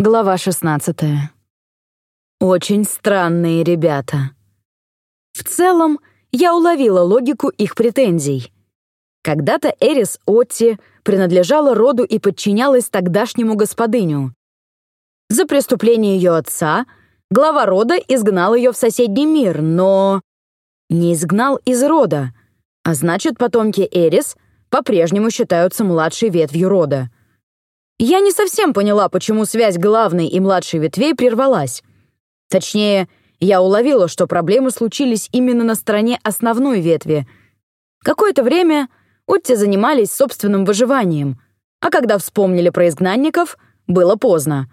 Глава 16. Очень странные ребята. В целом, я уловила логику их претензий. Когда-то Эрис Отти принадлежала роду и подчинялась тогдашнему господыню. За преступление ее отца глава рода изгнал ее в соседний мир, но... Не изгнал из рода, а значит, потомки Эрис по-прежнему считаются младшей ветвью рода. Я не совсем поняла, почему связь главной и младшей ветвей прервалась. Точнее, я уловила, что проблемы случились именно на стороне основной ветви. Какое-то время Утти занимались собственным выживанием, а когда вспомнили про изгнанников, было поздно.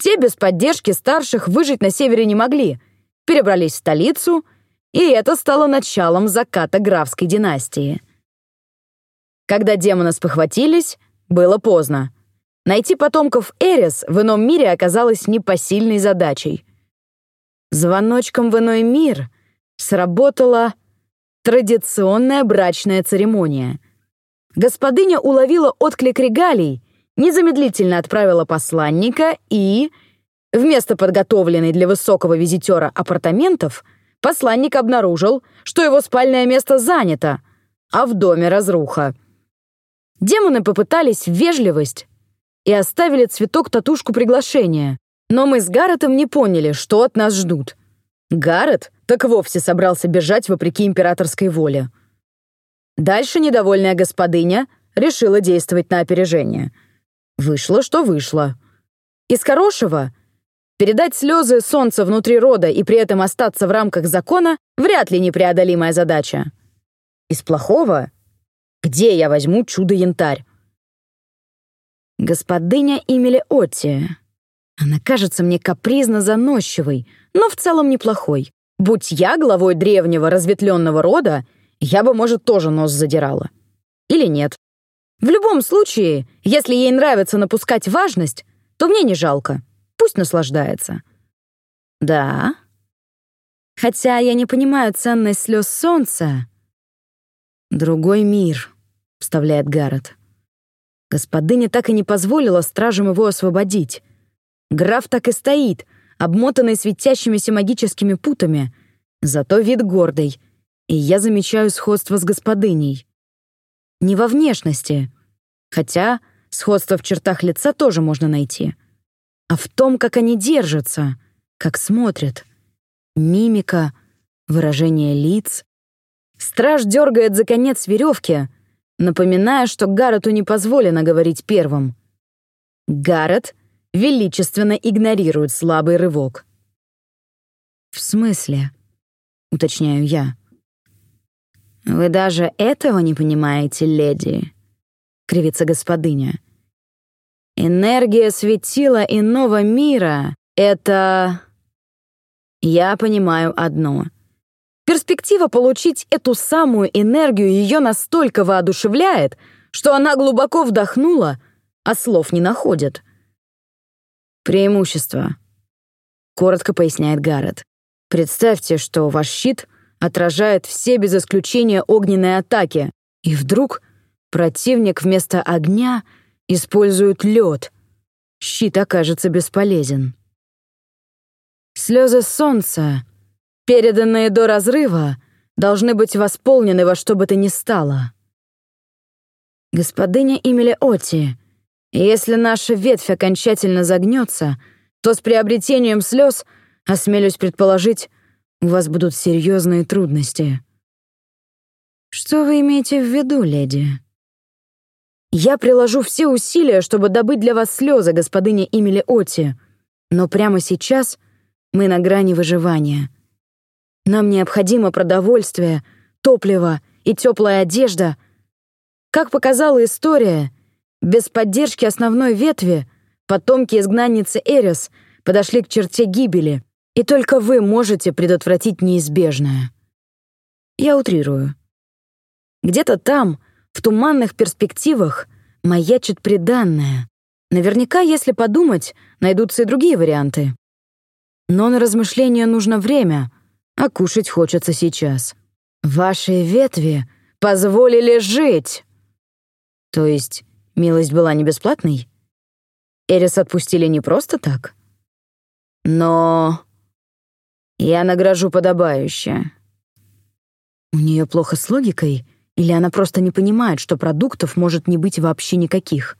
Те без поддержки старших выжить на севере не могли, перебрались в столицу, и это стало началом заката графской династии. Когда демоны спохватились, было поздно. Найти потомков Эрис в ином мире оказалось непосильной задачей. Звоночком в иной мир сработала традиционная брачная церемония. Господыня уловила отклик регалий, незамедлительно отправила посланника и... Вместо подготовленной для высокого визитера апартаментов, посланник обнаружил, что его спальное место занято, а в доме разруха. Демоны попытались вежливость и оставили цветок-татушку приглашения. Но мы с Гарретом не поняли, что от нас ждут. Гаррет так вовсе собрался бежать вопреки императорской воле. Дальше недовольная господыня решила действовать на опережение. Вышло, что вышло. Из хорошего передать слезы солнца внутри рода и при этом остаться в рамках закона вряд ли непреодолимая задача. Из плохого где я возьму чудо-янтарь? Господыня Эмили Отти. Она кажется мне капризно заносчивой, но в целом неплохой. Будь я главой древнего разветвленного рода, я бы, может, тоже нос задирала. Или нет. В любом случае, если ей нравится напускать важность, то мне не жалко. Пусть наслаждается. Да. Хотя я не понимаю ценность слез солнца. Другой мир, вставляет Гаррет. Господыня так и не позволила стражам его освободить. Граф так и стоит, обмотанный светящимися магическими путами, зато вид гордый, и я замечаю сходство с господыней. Не во внешности, хотя сходство в чертах лица тоже можно найти, а в том, как они держатся, как смотрят. Мимика, выражение лиц. Страж дергает за конец веревки, напоминая, что Гаррету не позволено говорить первым. Гаррет величественно игнорирует слабый рывок. «В смысле?» — уточняю я. «Вы даже этого не понимаете, леди?» — кривится господыня. «Энергия светила иного мира — это...» «Я понимаю одно. Перспектива получить эту самую энергию ее настолько воодушевляет, что она глубоко вдохнула, а слов не находит. «Преимущество», — коротко поясняет Гаррет. «Представьте, что ваш щит отражает все без исключения огненные атаки, и вдруг противник вместо огня использует лед. Щит окажется бесполезен». Слезы солнца переданные до разрыва, должны быть восполнены во что бы то ни стало. Господыня Эмили Оти, если наша ветвь окончательно загнется, то с приобретением слез, осмелюсь предположить, у вас будут серьезные трудности. Что вы имеете в виду, леди? Я приложу все усилия, чтобы добыть для вас слезы, господыня Эмили Оти, но прямо сейчас мы на грани выживания. Нам необходимо продовольствие, топливо и теплая одежда. Как показала история, без поддержки основной ветви потомки изгнанницы Эрис подошли к черте гибели, и только вы можете предотвратить неизбежное. Я утрирую. Где-то там, в туманных перспективах, маячит приданное. Наверняка, если подумать, найдутся и другие варианты. Но на размышления нужно время, а кушать хочется сейчас. Ваши ветви позволили жить. То есть милость была не бесплатной? Эрис отпустили не просто так. Но я награжу подобающе. У нее плохо с логикой, или она просто не понимает, что продуктов может не быть вообще никаких?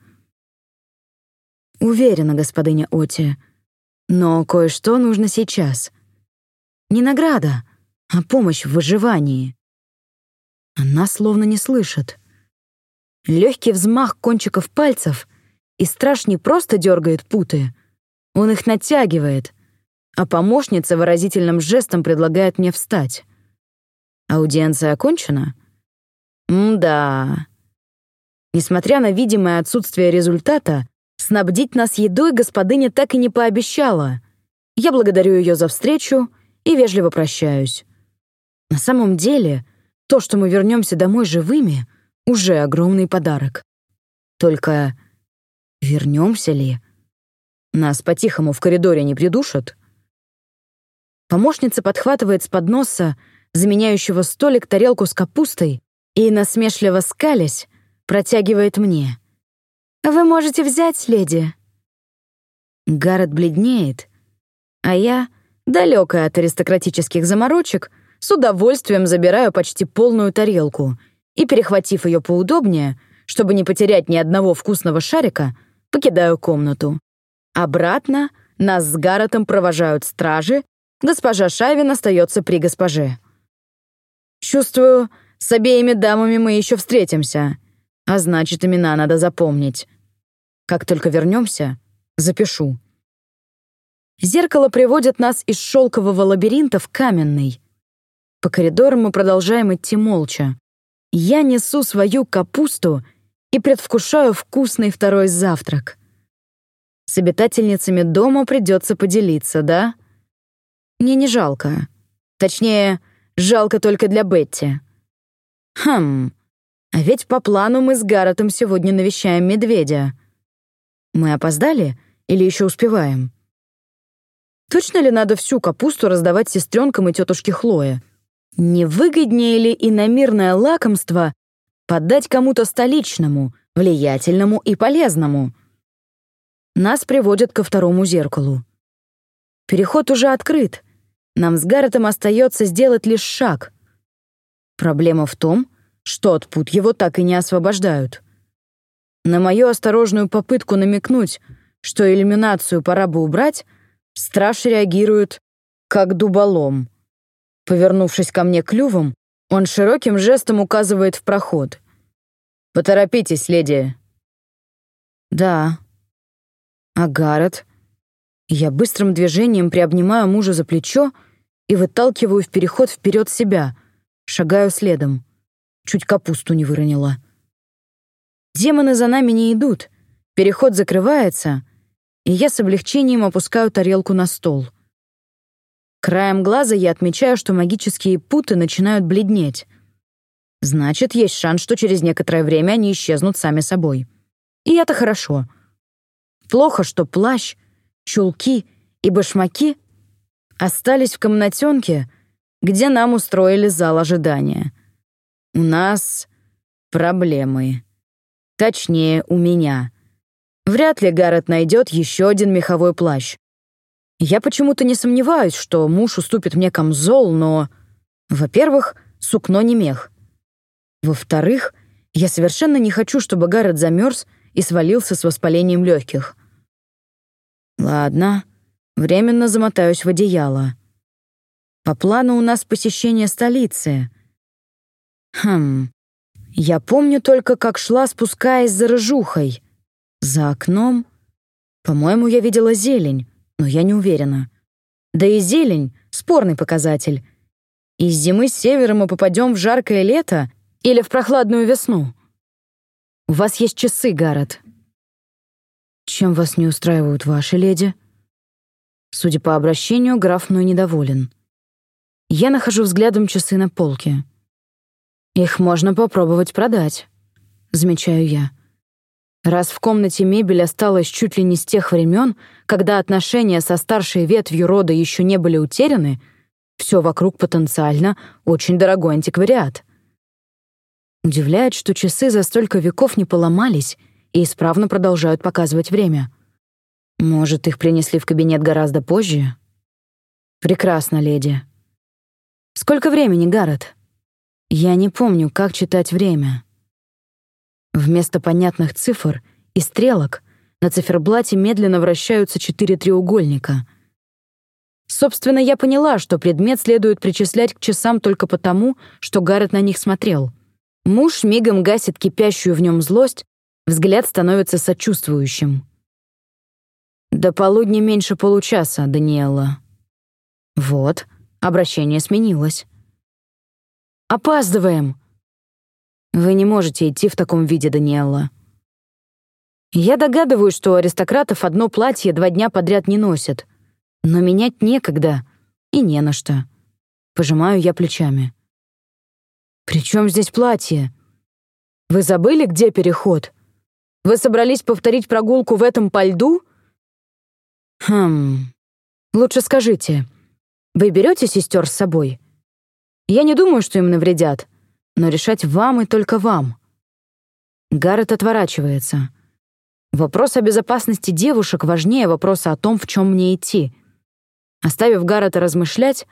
Уверена, господиня Оти, но кое-что нужно сейчас. Не награда, а помощь в выживании. Она словно не слышит. Легкий взмах кончиков пальцев, и страж не просто дергает путы, он их натягивает, а помощница выразительным жестом предлагает мне встать. Аудиенция окончена? М-да. Несмотря на видимое отсутствие результата, снабдить нас едой господыня так и не пообещала. Я благодарю ее за встречу и вежливо прощаюсь. На самом деле, то, что мы вернемся домой живыми, уже огромный подарок. Только вернемся ли? Нас по-тихому в коридоре не придушат? Помощница подхватывает с подноса, заменяющего столик, тарелку с капустой и, насмешливо скалясь, протягивает мне. «Вы можете взять, леди». Гаррет бледнеет, а я, далекая от аристократических заморочек, с удовольствием забираю почти полную тарелку и, перехватив ее поудобнее, чтобы не потерять ни одного вкусного шарика, покидаю комнату. Обратно нас с Гарретом провожают стражи, госпожа Шайвин остается при госпоже. Чувствую, с обеими дамами мы еще встретимся, а значит, имена надо запомнить. Как только вернемся, запишу. Зеркало приводит нас из шелкового лабиринта в каменный. По коридорам мы продолжаем идти молча. Я несу свою капусту и предвкушаю вкусный второй завтрак. С обитательницами дома придется поделиться, да? Мне не жалко. Точнее, Жалко только для Бетти. Хм, а ведь по плану мы с Гарретом сегодня навещаем медведя. Мы опоздали или еще успеваем? Точно ли надо всю капусту раздавать сестренкам и тетушке Хлое? Не выгоднее ли иномирное лакомство подать кому-то столичному, влиятельному и полезному? Нас приводят ко второму зеркалу. Переход уже открыт, нам с Гарретом остается сделать лишь шаг. Проблема в том, что от пут его так и не освобождают. На мою осторожную попытку намекнуть, что иллюминацию пора бы убрать, страж реагирует как дуболом. Повернувшись ко мне клювом, он широким жестом указывает в проход. «Поторопитесь, леди». «Да». А Гаррет? Я быстрым движением приобнимаю мужа за плечо и выталкиваю в переход вперед себя, шагаю следом. Чуть капусту не выронила. Демоны за нами не идут, переход закрывается, и я с облегчением опускаю тарелку на стол. Краем глаза я отмечаю, что магические путы начинают бледнеть. Значит, есть шанс, что через некоторое время они исчезнут сами собой. И это хорошо. Плохо, что плащ, чулки и башмаки остались в комнатенке, где нам устроили зал ожидания. У нас проблемы. Точнее, у меня. Вряд ли Гаррет найдет еще один меховой плащ. Я почему-то не сомневаюсь, что муж уступит мне камзол, но... Во-первых, сукно не мех. Во-вторых, я совершенно не хочу, чтобы Гаррет замерз и свалился с воспалением легких. Ладно, Временно замотаюсь в одеяло. По плану у нас посещение столицы. Хм. Я помню только, как шла, спускаясь за рыжухой. За окном. По-моему, я видела зелень, но я не уверена. Да и зелень — спорный показатель. Из зимы с севера мы попадем в жаркое лето или в прохладную весну. У вас есть часы, Гаррет. Чем вас не устраивают ваши леди? Судя по обращению, граф мной недоволен. Я нахожу взглядом часы на полке. Их можно попробовать продать, замечаю я. Раз в комнате мебель осталась чуть ли не с тех времен, когда отношения со старшей ветвью рода еще не были утеряны, все вокруг потенциально очень дорогой антиквариат. Удивляет, что часы за столько веков не поломались и исправно продолжают показывать время. Может, их принесли в кабинет гораздо позже? Прекрасно, леди. Сколько времени, Гаррет? Я не помню, как читать время. Вместо понятных цифр и стрелок на циферблате медленно вращаются четыре треугольника. Собственно, я поняла, что предмет следует причислять к часам только потому, что Гаррет на них смотрел. Муж мигом гасит кипящую в нем злость, взгляд становится сочувствующим. «До полудня меньше получаса, Даниэла». Вот, обращение сменилось. «Опаздываем!» «Вы не можете идти в таком виде, Даниэла». Я догадываюсь, что у аристократов одно платье два дня подряд не носят. Но менять некогда и не на что. Пожимаю я плечами. «При чем здесь платье? Вы забыли, где переход? Вы собрались повторить прогулку в этом по льду?» «Хм... Лучше скажите, вы берете сестер с собой? Я не думаю, что им навредят, но решать вам и только вам». Гаррет отворачивается. Вопрос о безопасности девушек важнее вопроса о том, в чем мне идти. Оставив Гаррета размышлять,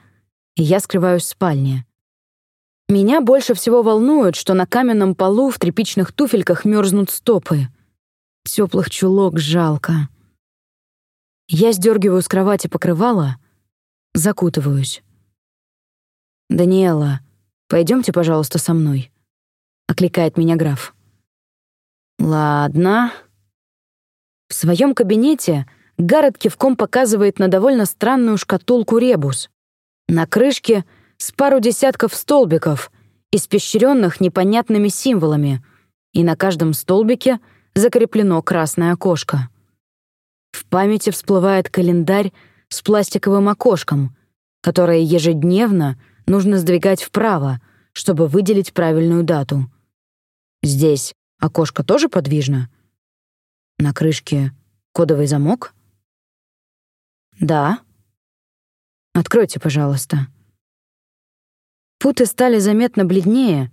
я скрываюсь в спальне. Меня больше всего волнует, что на каменном полу в тряпичных туфельках мерзнут стопы. Теплых чулок жалко. Я сдергиваю с кровати покрывало, закутываюсь. «Даниэла, пойдемте, пожалуйста, со мной», — окликает меня граф. «Ладно». В своем кабинете Гаррет кивком показывает на довольно странную шкатулку ребус. На крышке с пару десятков столбиков, испещренных непонятными символами, и на каждом столбике закреплено красное окошко. В памяти всплывает календарь с пластиковым окошком, которое ежедневно нужно сдвигать вправо, чтобы выделить правильную дату. Здесь окошко тоже подвижно? На крышке кодовый замок? Да. Откройте, пожалуйста. Путы стали заметно бледнее,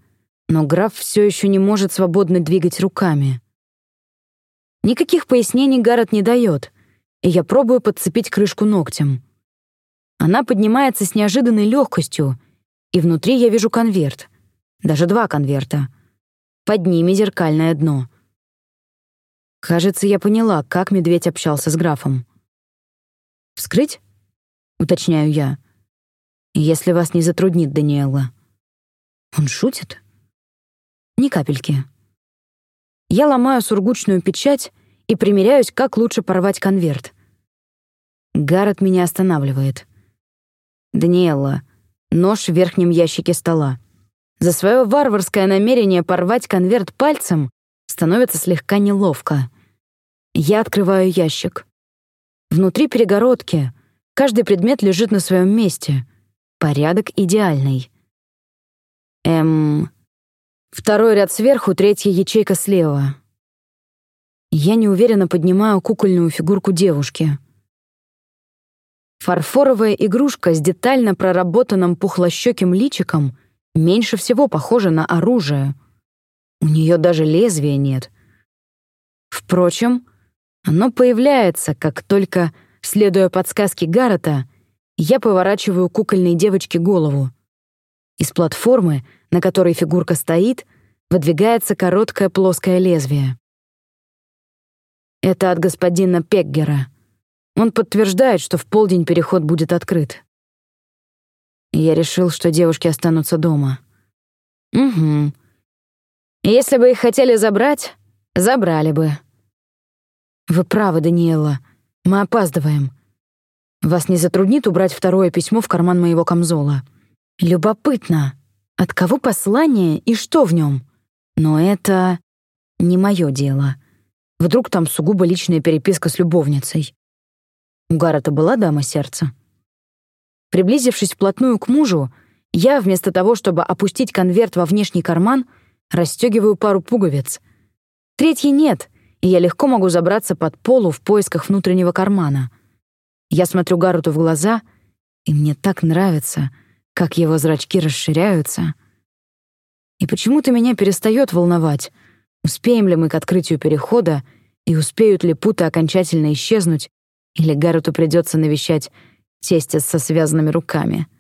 но граф все еще не может свободно двигать руками. Никаких пояснений Гаррет не дает, и я пробую подцепить крышку ногтем. Она поднимается с неожиданной легкостью, и внутри я вижу конверт. Даже два конверта. Под ними зеркальное дно. Кажется, я поняла, как медведь общался с графом. «Вскрыть?» — уточняю я. «Если вас не затруднит, Даниэла». Он шутит? Ни капельки. Я ломаю сургучную печать и примеряюсь, как лучше порвать конверт. Гаррет меня останавливает. «Даниэлла, нож в верхнем ящике стола. За свое варварское намерение порвать конверт пальцем становится слегка неловко. Я открываю ящик. Внутри перегородки. Каждый предмет лежит на своем месте. Порядок идеальный. Эм... Второй ряд сверху, третья ячейка слева. Я неуверенно поднимаю кукольную фигурку девушки. Фарфоровая игрушка с детально проработанным пухлощёким личиком меньше всего похожа на оружие. У нее даже лезвия нет. Впрочем, оно появляется, как только, следуя подсказке Гаррета, я поворачиваю кукольной девочке голову. Из платформы, на которой фигурка стоит, выдвигается короткое плоское лезвие. Это от господина Пеггера. Он подтверждает, что в полдень переход будет открыт. Я решил, что девушки останутся дома. Угу. Если бы их хотели забрать, забрали бы. Вы правы, Даниэла. Мы опаздываем. Вас не затруднит убрать второе письмо в карман моего камзола? Любопытно, от кого послание и что в нем? Но это не мое дело. Вдруг там сугубо личная переписка с любовницей. У Гаррета была дама сердца. Приблизившись вплотную к мужу, я, вместо того, чтобы опустить конверт во внешний карман, расстегиваю пару пуговиц. Третьей нет, и я легко могу забраться под полу в поисках внутреннего кармана. Я смотрю Гаррету в глаза, и мне так нравится — как его зрачки расширяются. И почему-то меня перестает волновать, успеем ли мы к открытию перехода и успеют ли путы окончательно исчезнуть, Или Гаррету придется навещать тестя со связанными руками —